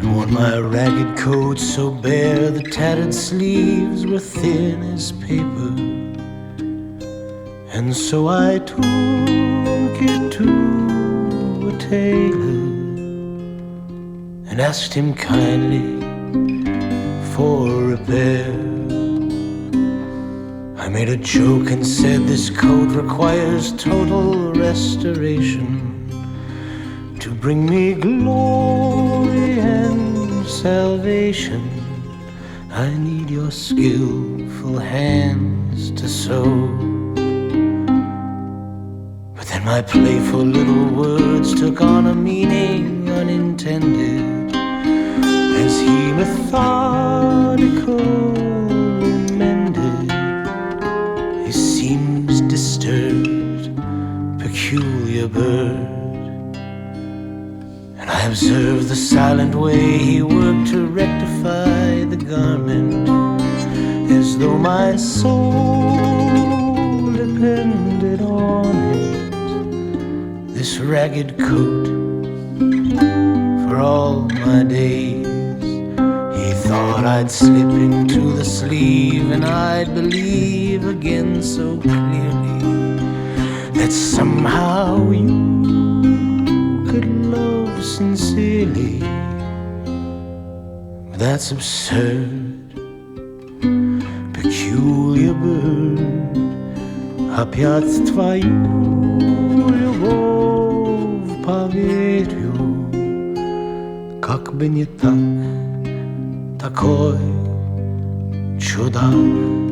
I'd worn my ragged coat so bare the tattered sleeves were thin as paper. And so I took it to a tailor and asked him kindly for repair. I made a joke and said this coat requires total restoration to bring me glory and salvation. I need your skillful hands to sew. But then my playful little words took on a meaning unintended as he methodical mended he seems disturbed, peculiar bird. I observed the silent way he worked to rectify the garment, as though my soul depended on it. This ragged coat for all my days. He thought I'd slip into the sleeve and I'd believe again so clearly that somehow you sincerely. But that's absurd, peculiar bird. Опять твою любовь поверю, как бы не так, такой чудак.